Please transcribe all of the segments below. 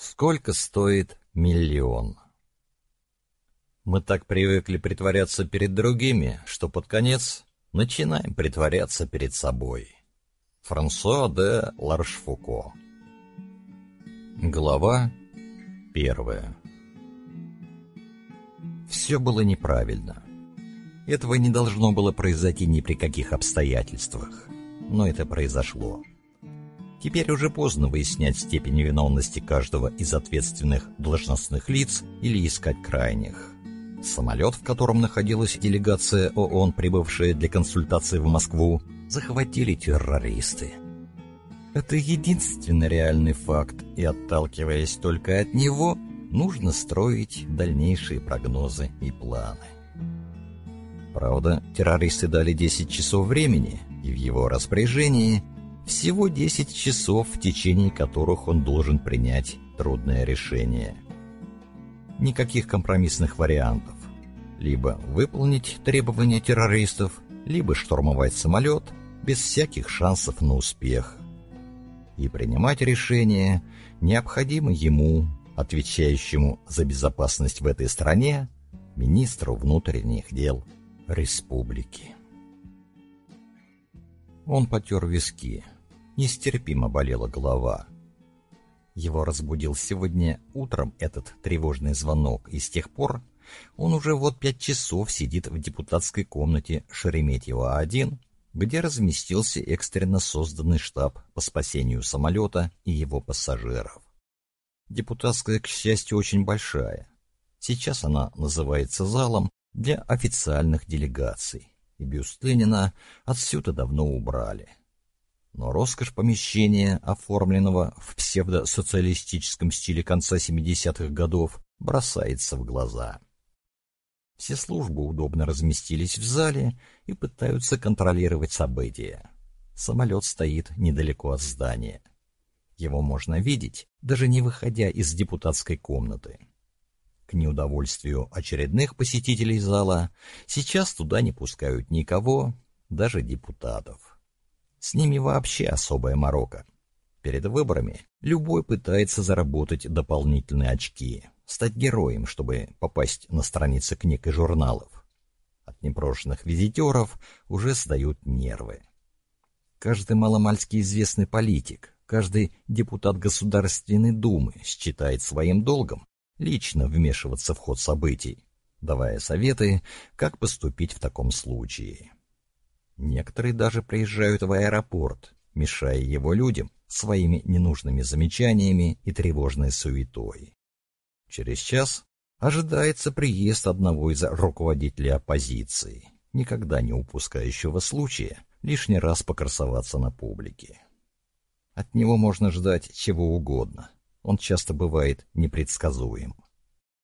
Сколько стоит миллион? Мы так привыкли притворяться перед другими, что под конец начинаем притворяться перед собой. Франсуа де Ларшфуко Глава первая Все было неправильно. Этого не должно было произойти ни при каких обстоятельствах. Но это произошло. Теперь уже поздно выяснять степень виновности каждого из ответственных должностных лиц или искать крайних. Самолет, в котором находилась делегация ООН, прибывшая для консультации в Москву, захватили террористы. Это единственный реальный факт, и отталкиваясь только от него, нужно строить дальнейшие прогнозы и планы. Правда, террористы дали 10 часов времени, и в его распоряжении всего 10 часов, в течение которых он должен принять трудное решение. Никаких компромиссных вариантов. Либо выполнить требования террористов, либо штурмовать самолет без всяких шансов на успех. И принимать решение необходимо ему, отвечающему за безопасность в этой стране, министру внутренних дел республики. Он потер виски. Нестерпимо болела голова. Его разбудил сегодня утром этот тревожный звонок, и с тех пор он уже вот пять часов сидит в депутатской комнате Шереметьево-1, где разместился экстренно созданный штаб по спасению самолета и его пассажиров. Депутатская, к счастью, очень большая. Сейчас она называется залом для официальных делегаций, и бюст Ленина отсюда давно убрали но роскошь помещения, оформленного в псевдосоциалистическом стиле конца 70-х годов, бросается в глаза. Все службы удобно разместились в зале и пытаются контролировать события. Самолет стоит недалеко от здания. Его можно видеть, даже не выходя из депутатской комнаты. К неудовольствию очередных посетителей зала, сейчас туда не пускают никого, даже депутатов. С ними вообще особая морока. Перед выборами любой пытается заработать дополнительные очки, стать героем, чтобы попасть на страницы книг и журналов. От непрошенных визитеров уже сдают нервы. Каждый маломальски известный политик, каждый депутат Государственной Думы считает своим долгом лично вмешиваться в ход событий, давая советы, как поступить в таком случае. Некоторые даже приезжают в аэропорт, мешая его людям своими ненужными замечаниями и тревожной суетой. Через час ожидается приезд одного из руководителей оппозиции, никогда не упускающего случая лишний раз покрасоваться на публике. От него можно ждать чего угодно. Он часто бывает непредсказуем.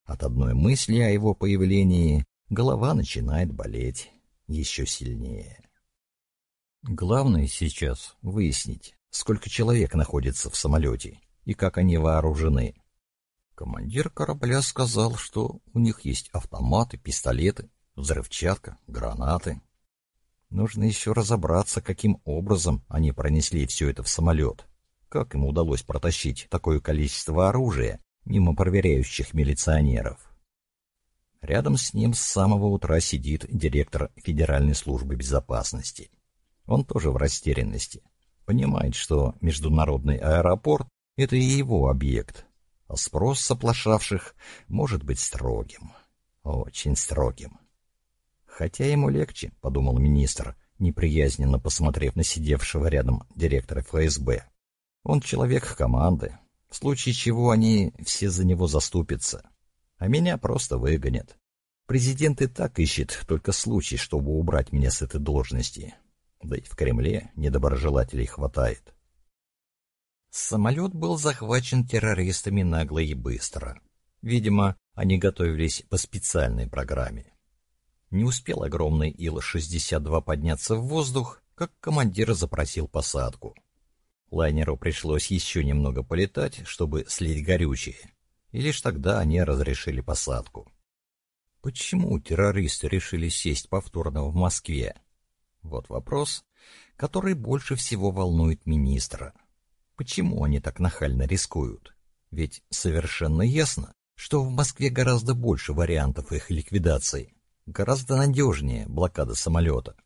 От одной мысли о его появлении голова начинает болеть еще сильнее. Главное сейчас выяснить, сколько человек находится в самолете и как они вооружены. Командир корабля сказал, что у них есть автоматы, пистолеты, взрывчатка, гранаты. Нужно еще разобраться, каким образом они пронесли все это в самолет. Как им удалось протащить такое количество оружия мимо проверяющих милиционеров? Рядом с ним с самого утра сидит директор Федеральной службы безопасности. Он тоже в растерянности. Понимает, что международный аэропорт — это и его объект, а спрос с может быть строгим. Очень строгим. Хотя ему легче, — подумал министр, неприязненно посмотрев на сидевшего рядом директора ФСБ. Он человек команды, в случае чего они все за него заступятся, а меня просто выгонят. Президент и так ищет только случай, чтобы убрать меня с этой должности. Да и в Кремле недоброжелателей хватает. Самолет был захвачен террористами нагло и быстро. Видимо, они готовились по специальной программе. Не успел огромный Ил-62 подняться в воздух, как командир запросил посадку. Лайнеру пришлось еще немного полетать, чтобы слить горючее, и лишь тогда они разрешили посадку. Почему террористы решили сесть повторно в Москве? Вот вопрос, который больше всего волнует министра. Почему они так нахально рискуют? Ведь совершенно ясно, что в Москве гораздо больше вариантов их ликвидации. Гораздо надежнее блокада самолета.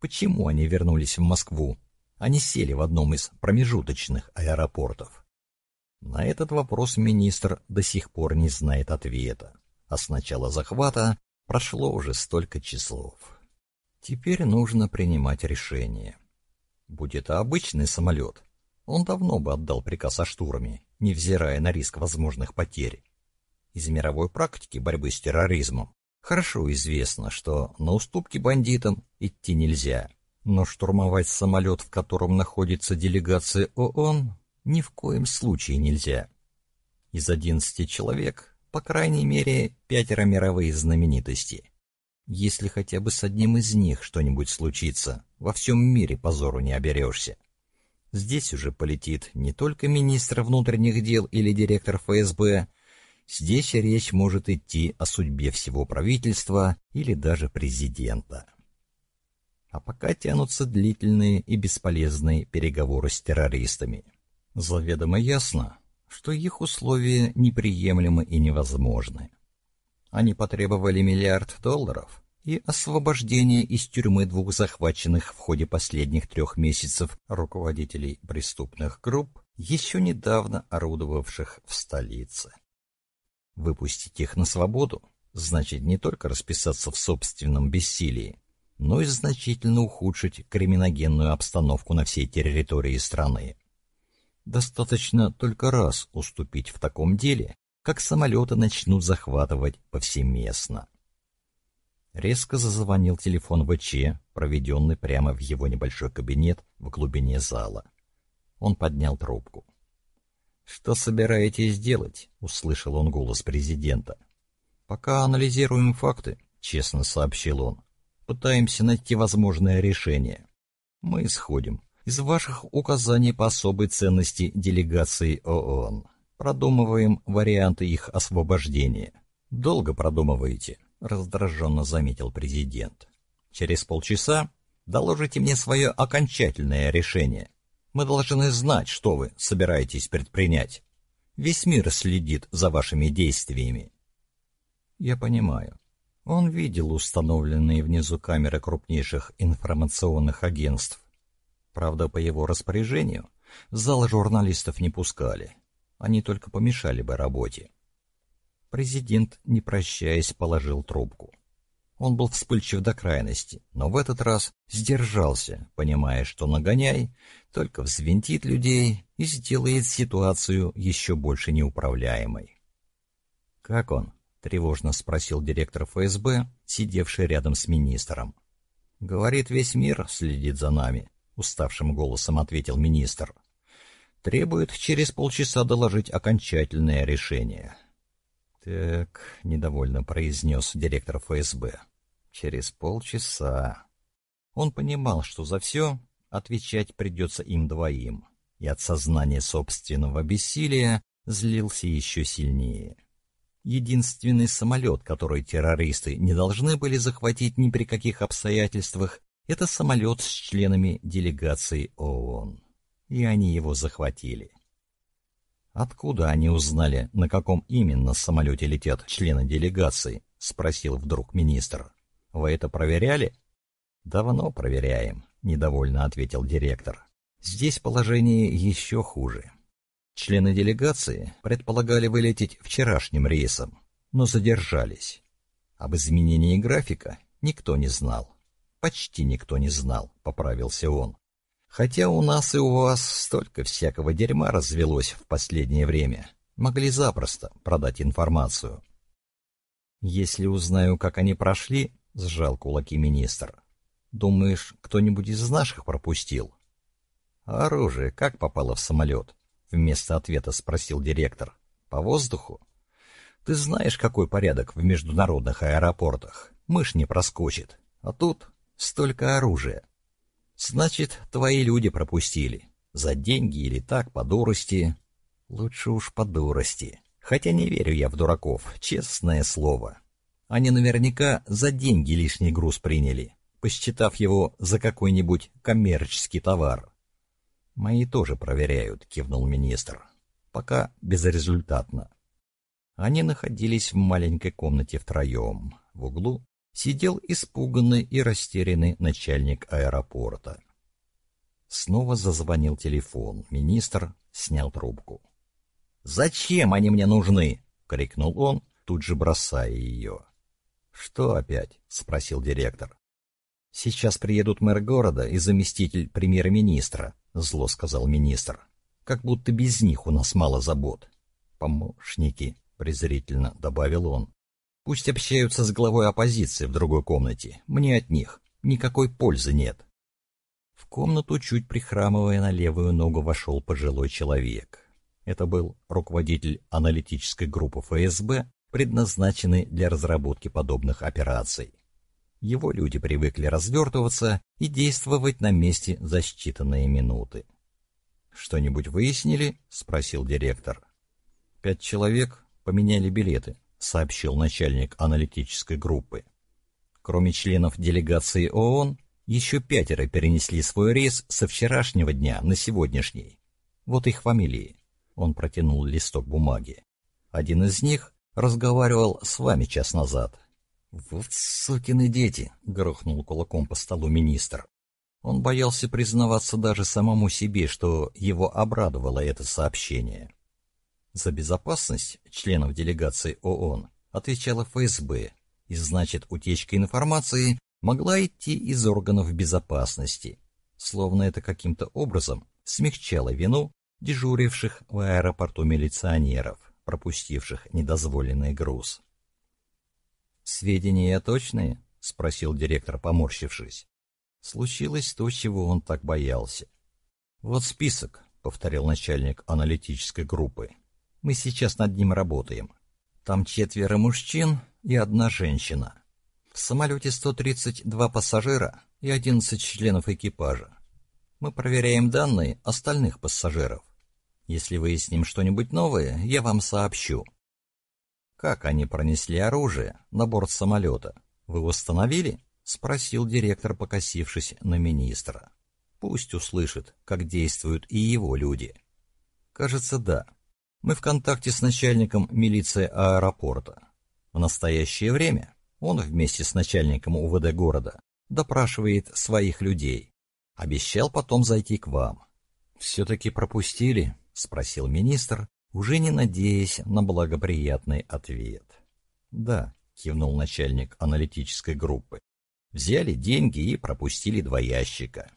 Почему они вернулись в Москву? Они сели в одном из промежуточных аэропортов. На этот вопрос министр до сих пор не знает ответа, а с начала захвата прошло уже столько часов. Теперь нужно принимать решение. Будь это обычный самолет, он давно бы отдал приказ о штурме, невзирая на риск возможных потерь. Из мировой практики борьбы с терроризмом хорошо известно, что на уступки бандитам идти нельзя, но штурмовать самолет, в котором находится делегация ООН, ни в коем случае нельзя. Из одиннадцати человек, по крайней мере, пятеро мировые знаменитости. Если хотя бы с одним из них что-нибудь случится, во всем мире позору не оберешься. Здесь уже полетит не только министр внутренних дел или директор ФСБ, здесь речь может идти о судьбе всего правительства или даже президента. А пока тянутся длительные и бесполезные переговоры с террористами. Заведомо ясно, что их условия неприемлемы и невозможны. Они потребовали миллиард долларов и освобождение из тюрьмы двух захваченных в ходе последних трех месяцев руководителей преступных групп, еще недавно орудовавших в столице. Выпустить их на свободу значит не только расписаться в собственном бессилии, но и значительно ухудшить криминогенную обстановку на всей территории страны. Достаточно только раз уступить в таком деле, как самолеты начнут захватывать повсеместно. Резко зазвонил телефон ВЧ, проведенный прямо в его небольшой кабинет в глубине зала. Он поднял трубку. «Что собираетесь делать?» — услышал он голос президента. «Пока анализируем факты», — честно сообщил он. «Пытаемся найти возможное решение. Мы исходим из ваших указаний по особой ценности делегации ООН. Продумываем варианты их освобождения. Долго продумываете, раздраженно заметил президент. Через полчаса доложите мне свое окончательное решение. Мы должны знать, что вы собираетесь предпринять. Весь мир следит за вашими действиями. Я понимаю. Он видел установленные внизу камеры крупнейших информационных агентств Правда, по его распоряжению зал журналистов не пускали. Они только помешали бы работе. Президент, не прощаясь, положил трубку. Он был вспыльчив до крайности, но в этот раз сдержался, понимая, что нагоняй только взвинтит людей и сделает ситуацию еще больше неуправляемой. «Как он?» — тревожно спросил директор ФСБ, сидевший рядом с министром. «Говорит, весь мир следит за нами уставшим голосом ответил министр. Требует через полчаса доложить окончательное решение. Так, недовольно произнес директор ФСБ. Через полчаса. Он понимал, что за все отвечать придется им двоим, и от сознания собственного бессилия злился еще сильнее. Единственный самолет, который террористы не должны были захватить ни при каких обстоятельствах, это самолет с членами делегации ООН. И они его захватили. «Откуда они узнали, на каком именно самолете летят члены делегации?» — спросил вдруг министр. «Вы это проверяли?» «Давно проверяем», — недовольно ответил директор. «Здесь положение еще хуже. Члены делегации предполагали вылететь вчерашним рейсом, но задержались. Об изменении графика никто не знал почти никто не знал, — поправился он. Хотя у нас и у вас столько всякого дерьма развелось в последнее время. Могли запросто продать информацию. Если узнаю, как они прошли, — сжал кулаки министр, — думаешь, кто-нибудь из наших пропустил? Оружие как попало в самолет? Вместо ответа спросил директор. По воздуху? Ты знаешь, какой порядок в международных аэропортах. Мышь не проскочит. А тут Столько оружия. Значит, твои люди пропустили. За деньги или так, по дурости. Лучше уж по дурости. Хотя не верю я в дураков, честное слово. Они наверняка за деньги лишний груз приняли, посчитав его за какой-нибудь коммерческий товар. Мои тоже проверяют, кивнул министр. Пока безрезультатно. Они находились в маленькой комнате втроем. В углу сидел испуганный и растерянный начальник аэропорта. Снова зазвонил телефон. Министр снял трубку. «Зачем они мне нужны?» — крикнул он, тут же бросая ее. «Что опять?» — спросил директор. «Сейчас приедут мэр города и заместитель премьер-министра», — зло сказал министр. «Как будто без них у нас мало забот». «Помощники», — презрительно добавил он. «Пусть общаются с главой оппозиции в другой комнате. Мне от них никакой пользы нет». В комнату, чуть прихрамывая на левую ногу, вошел пожилой человек. Это был руководитель аналитической группы ФСБ, предназначенный для разработки подобных операций. Его люди привыкли развертываться и действовать на месте за считанные минуты. «Что-нибудь выяснили?» — спросил директор. «Пять человек поменяли билеты», — сообщил начальник аналитической группы. Кроме членов делегации ООН, еще пятеро перенесли свой рейс со вчерашнего дня на сегодняшний. Вот их фамилии. Он протянул листок бумаги. Один из них разговаривал с вами час назад. «Вот сукины дети!» — грохнул кулаком по столу министр. Он боялся признаваться даже самому себе, что его обрадовало это сообщение. За безопасность членов делегации ООН отвечала ФСБ, и значит утечка информации могла идти из органов безопасности, словно это каким-то образом смягчало вину дежуривших в аэропорту милиционеров, пропустивших недозволенный груз. «Сведения точные?» — спросил директор, поморщившись. Случилось то, чего он так боялся. «Вот список», — повторил начальник аналитической группы. «Мы сейчас над ним работаем. Там четверо мужчин и одна женщина. В самолете 132 пассажира и 11 членов экипажа. Мы проверяем данные остальных пассажиров. Если выясним что-нибудь новое, я вам сообщу. Как они пронесли оружие на борт самолета? Вы установили? Спросил директор, покосившись на министра. Пусть услышит, как действуют и его люди. Кажется, да. Мы в контакте с начальником милиции аэропорта. В настоящее время он вместе с начальником УВД города допрашивает своих людей. Обещал потом зайти к вам. «Все-таки пропустили?» — спросил министр, уже не надеясь на благоприятный ответ. «Да», — кивнул начальник аналитической группы. «Взяли деньги и пропустили два ящика.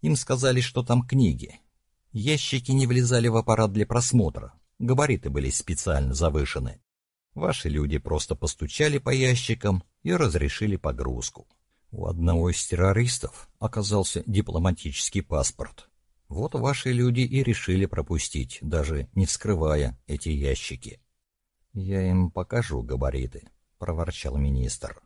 Им сказали, что там книги. Ящики не влезали в аппарат для просмотра, габариты были специально завышены. Ваши люди просто постучали по ящикам и разрешили погрузку. У одного из террористов оказался дипломатический паспорт. Вот ваши люди и решили пропустить, даже не вскрывая эти ящики. Я им покажу габариты, проворчал министр.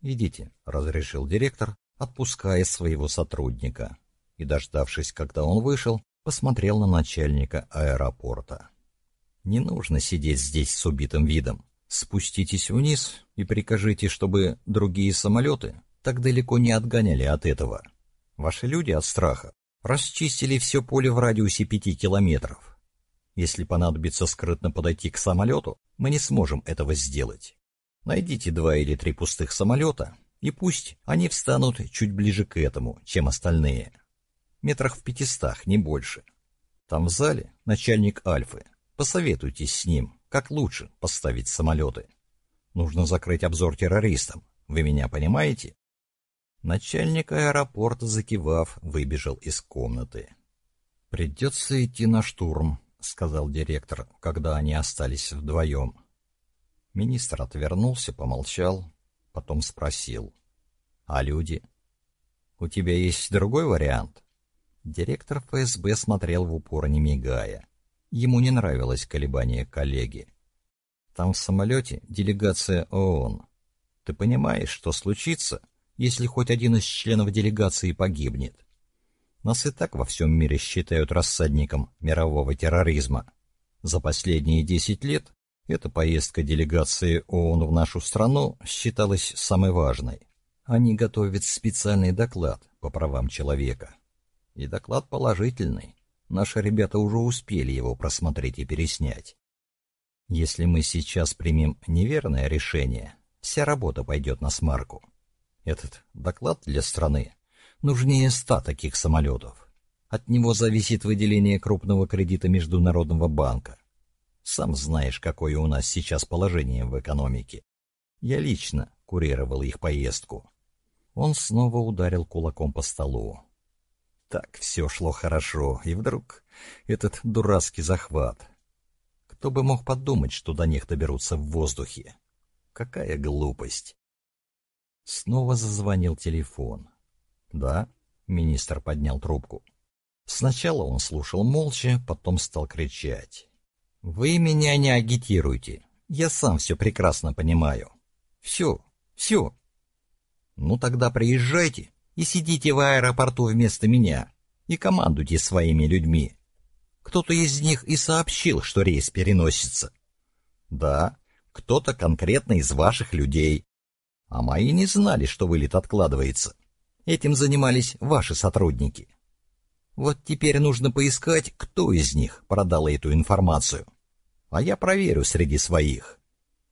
Идите, разрешил директор, отпуская своего сотрудника. И, дождавшись, когда он вышел, посмотрел на начальника аэропорта. Не нужно сидеть здесь с убитым видом. Спуститесь вниз и прикажите, чтобы другие самолеты так далеко не отгоняли от этого. Ваши люди от страха расчистили все поле в радиусе пяти километров. Если понадобится скрытно подойти к самолету, мы не сможем этого сделать. Найдите два или три пустых самолета, и пусть они встанут чуть ближе к этому, чем остальные. Метрах в пятистах, не больше. Там в зале начальник Альфы. Посоветуйтесь с ним, как лучше поставить самолеты. Нужно закрыть обзор террористам. Вы меня понимаете? Начальник аэропорта, закивав, выбежал из комнаты. «Придется идти на штурм», — сказал директор, когда они остались вдвоем. Министр отвернулся, помолчал, потом спросил. «А люди? У тебя есть другой вариант?» Директор ФСБ смотрел в упор, не мигая. Ему не нравилось колебание коллеги. Там в самолете делегация ООН. Ты понимаешь, что случится, если хоть один из членов делегации погибнет? Нас и так во всем мире считают рассадником мирового терроризма. За последние десять лет эта поездка делегации ООН в нашу страну считалась самой важной. Они готовят специальный доклад по правам человека. И доклад положительный. Наши ребята уже успели его просмотреть и переснять. Если мы сейчас примем неверное решение, вся работа пойдет на смарку. Этот доклад для страны нужнее ста таких самолетов. От него зависит выделение крупного кредита Международного банка. Сам знаешь, какое у нас сейчас положение в экономике. Я лично курировал их поездку. Он снова ударил кулаком по столу. Так все шло хорошо, и вдруг этот дурацкий захват. Кто бы мог подумать, что до них доберутся в воздухе? Какая глупость! Снова зазвонил телефон. «Да?» — министр поднял трубку. Сначала он слушал молча, потом стал кричать. «Вы меня не агитируйте. Я сам все прекрасно понимаю. Все, все. Ну тогда приезжайте и сидите в аэропорту вместо меня и командуйте своими людьми. Кто-то из них и сообщил, что рейс переносится. Да, кто-то конкретно из ваших людей. А мои не знали, что вылет откладывается. Этим занимались ваши сотрудники. Вот теперь нужно поискать, кто из них продал эту информацию. А я проверю среди своих.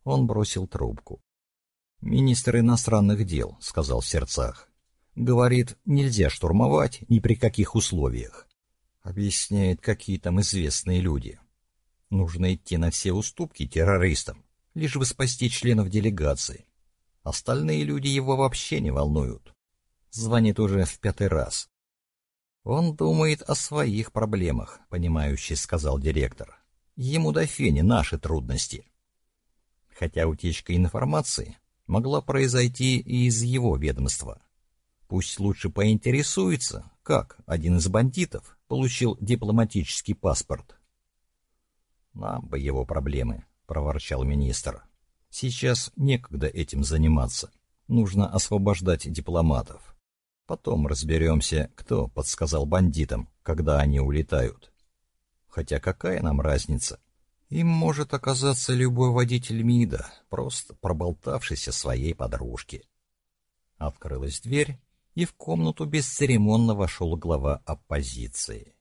Он бросил трубку. «Министр иностранных дел», — сказал в сердцах. «Говорит, нельзя штурмовать ни при каких условиях». Объясняет, какие там известные люди. Нужно идти на все уступки террористам, лишь бы спасти членов делегации. Остальные люди его вообще не волнуют. Звонит уже в пятый раз. «Он думает о своих проблемах», — понимающий сказал директор. «Ему до фени наши трудности». Хотя утечка информации могла произойти и из его ведомства. Пусть лучше поинтересуется, как один из бандитов получил дипломатический паспорт. «Нам бы его проблемы», — проворчал министр. «Сейчас некогда этим заниматься. Нужно освобождать дипломатов. Потом разберемся, кто подсказал бандитам, когда они улетают. Хотя какая нам разница? Им может оказаться любой водитель МИДа, просто проболтавшийся своей подружке. Открылась дверь, и в комнату бесцеремонно вошел глава оппозиции.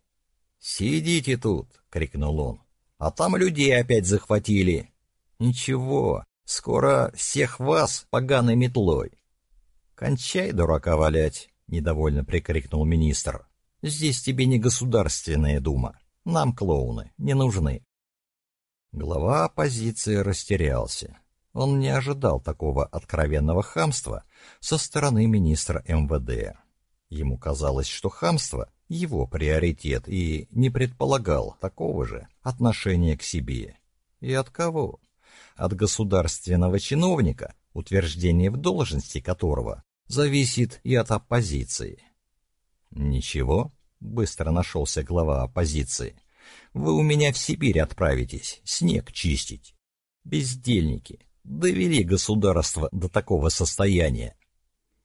«Сидите тут!» — крикнул он. «А там людей опять захватили!» «Ничего, скоро всех вас поганой метлой!» «Кончай, дурака, валять!» — недовольно прикрикнул министр. «Здесь тебе не государственная дума. Нам клоуны не нужны». Глава оппозиции растерялся. Он не ожидал такого откровенного хамства со стороны министра МВД. Ему казалось, что хамство — его приоритет, и не предполагал такого же отношения к себе. И от кого? От государственного чиновника, утверждение в должности которого зависит и от оппозиции. «Ничего», — быстро нашелся глава оппозиции. Вы у меня в Сибирь отправитесь, снег чистить. Бездельники, довели государство до такого состояния.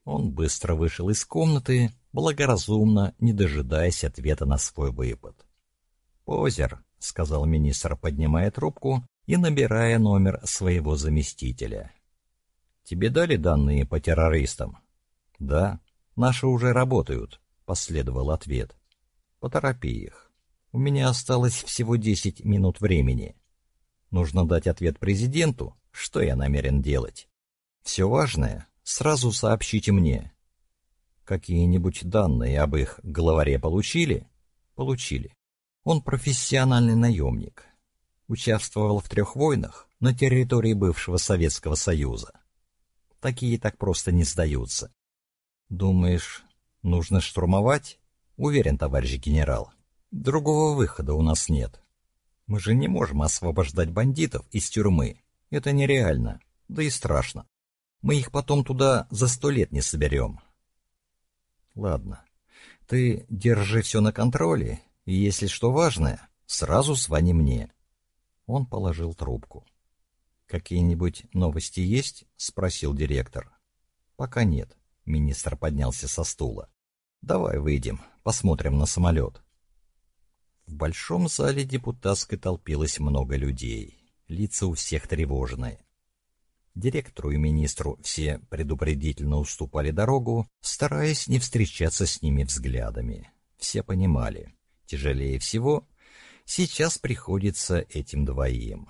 Он быстро вышел из комнаты, благоразумно, не дожидаясь ответа на свой выпад. «Позер», — сказал министр, поднимая трубку и набирая номер своего заместителя. «Тебе дали данные по террористам?» «Да, наши уже работают», — последовал ответ. «Поторопи их». У меня осталось всего 10 минут времени. Нужно дать ответ президенту, что я намерен делать. Все важное сразу сообщите мне. Какие-нибудь данные об их главаре получили? Получили. Он профессиональный наемник. Участвовал в трех войнах на территории бывшего Советского Союза. Такие так просто не сдаются. Думаешь, нужно штурмовать? Уверен, товарищ генерал. Другого выхода у нас нет. Мы же не можем освобождать бандитов из тюрьмы. Это нереально, да и страшно. Мы их потом туда за сто лет не соберем. Ладно, ты держи все на контроле, и если что важное, сразу звони мне. Он положил трубку. «Какие-нибудь новости есть?» — спросил директор. «Пока нет». Министр поднялся со стула. «Давай выйдем, посмотрим на самолет». В большом зале депутатской толпилось много людей. Лица у всех тревожные. Директору и министру все предупредительно уступали дорогу, стараясь не встречаться с ними взглядами. Все понимали. Тяжелее всего сейчас приходится этим двоим.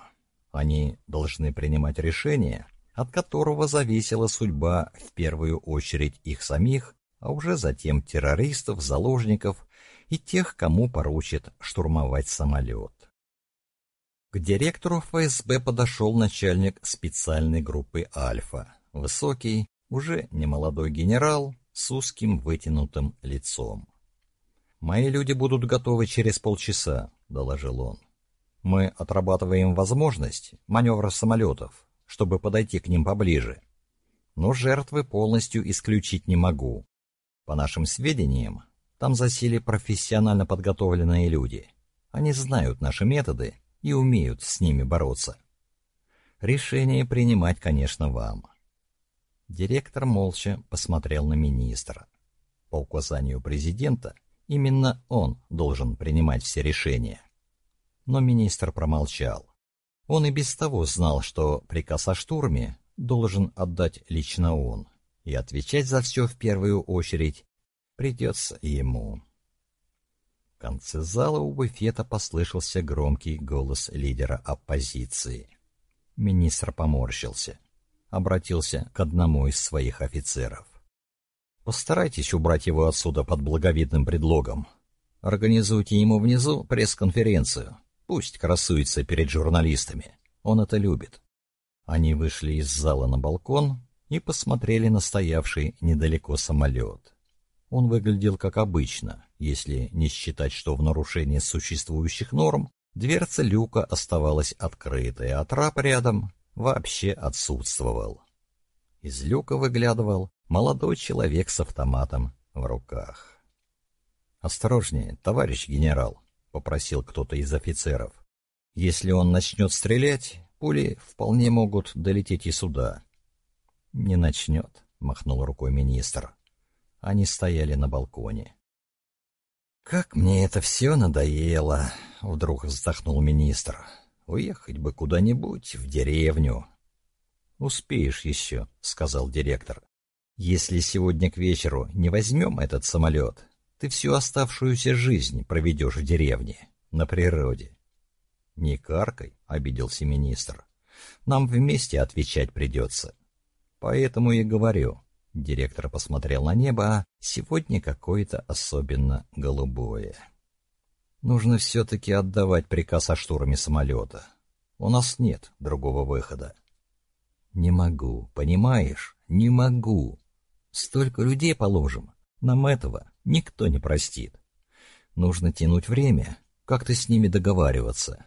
Они должны принимать решение, от которого зависела судьба в первую очередь их самих, а уже затем террористов, заложников и тех, кому поручат штурмовать самолет. К директору ФСБ подошел начальник специальной группы «Альфа», высокий, уже немолодой генерал с узким вытянутым лицом. «Мои люди будут готовы через полчаса», — доложил он. «Мы отрабатываем возможность маневра самолетов, чтобы подойти к ним поближе. Но жертвы полностью исключить не могу. По нашим сведениям, там засели профессионально подготовленные люди. Они знают наши методы и умеют с ними бороться. Решение принимать, конечно, вам». Директор молча посмотрел на министра. По указанию президента — Именно он должен принимать все решения. Но министр промолчал. Он и без того знал, что приказ о штурме должен отдать лично он, и отвечать за все в первую очередь придется ему. В конце зала у буфета послышался громкий голос лидера оппозиции. Министр поморщился, обратился к одному из своих офицеров. Постарайтесь убрать его отсюда под благовидным предлогом. Организуйте ему внизу пресс-конференцию. Пусть красуется перед журналистами. Он это любит. Они вышли из зала на балкон и посмотрели на стоявший недалеко самолет. Он выглядел как обычно, если не считать, что в нарушении существующих норм дверца люка оставалась открытой, а трап рядом вообще отсутствовал. Из люка выглядывал молодой человек с автоматом в руках. «Осторожнее, товарищ генерал», — попросил кто-то из офицеров. «Если он начнет стрелять, пули вполне могут долететь и сюда». «Не начнет», — махнул рукой министр. Они стояли на балконе. «Как мне это все надоело!» — вдруг вздохнул министр. «Уехать бы куда-нибудь, в деревню». «Успеешь еще», — сказал директор. Если сегодня к вечеру не возьмем этот самолет, ты всю оставшуюся жизнь проведешь в деревне, на природе. — Не каркай, — обиделся министр. — Нам вместе отвечать придется. — Поэтому и говорю. Директор посмотрел на небо, а сегодня какое-то особенно голубое. Нужно все-таки отдавать приказ о штурме самолета. У нас нет другого выхода. — Не могу, понимаешь? Не могу. Столько людей положим. Нам этого никто не простит. Нужно тянуть время, как-то с ними договариваться.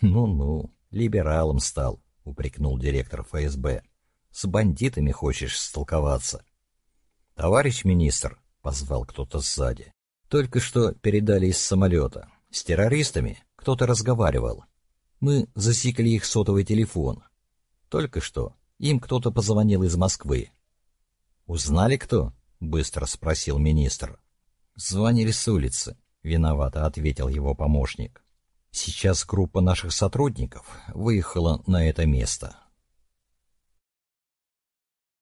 Ну-ну, либералом стал, упрекнул директор ФСБ. С бандитами хочешь столковаться? Товарищ министр, позвал кто-то сзади. Только что передали из самолета. С террористами кто-то разговаривал. Мы засекли их сотовый телефон. Только что им кто-то позвонил из Москвы. «Узнали кто?» — быстро спросил министр. «Звонили с улицы», — виновато ответил его помощник. «Сейчас группа наших сотрудников выехала на это место.